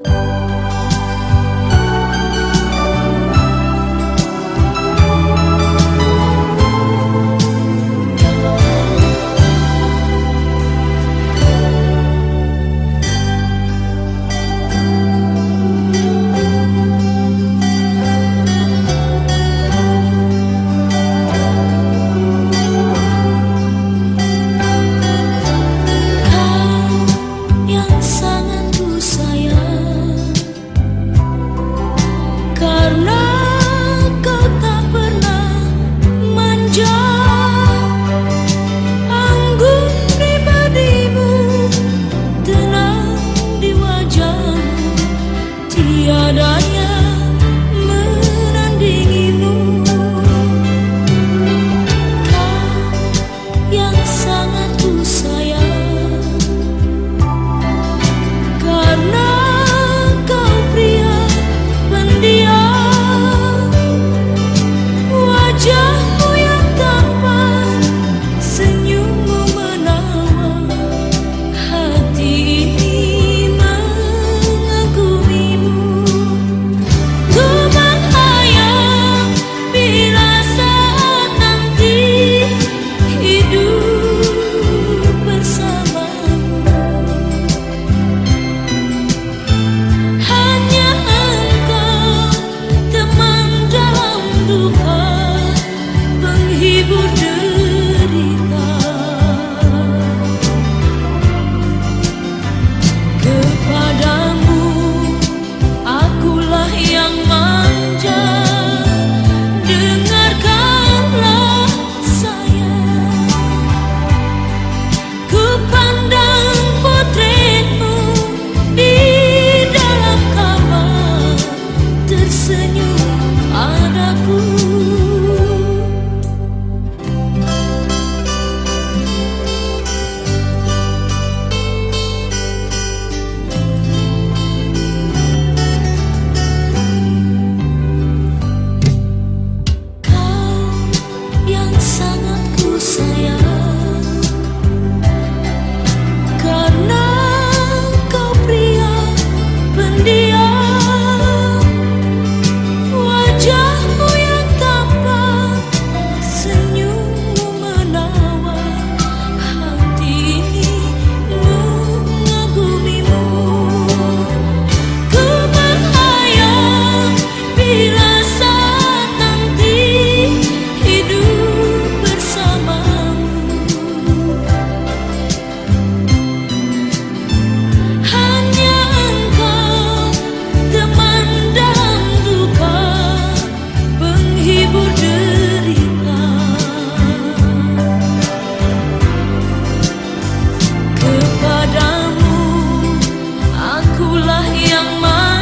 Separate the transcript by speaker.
Speaker 1: you yang manja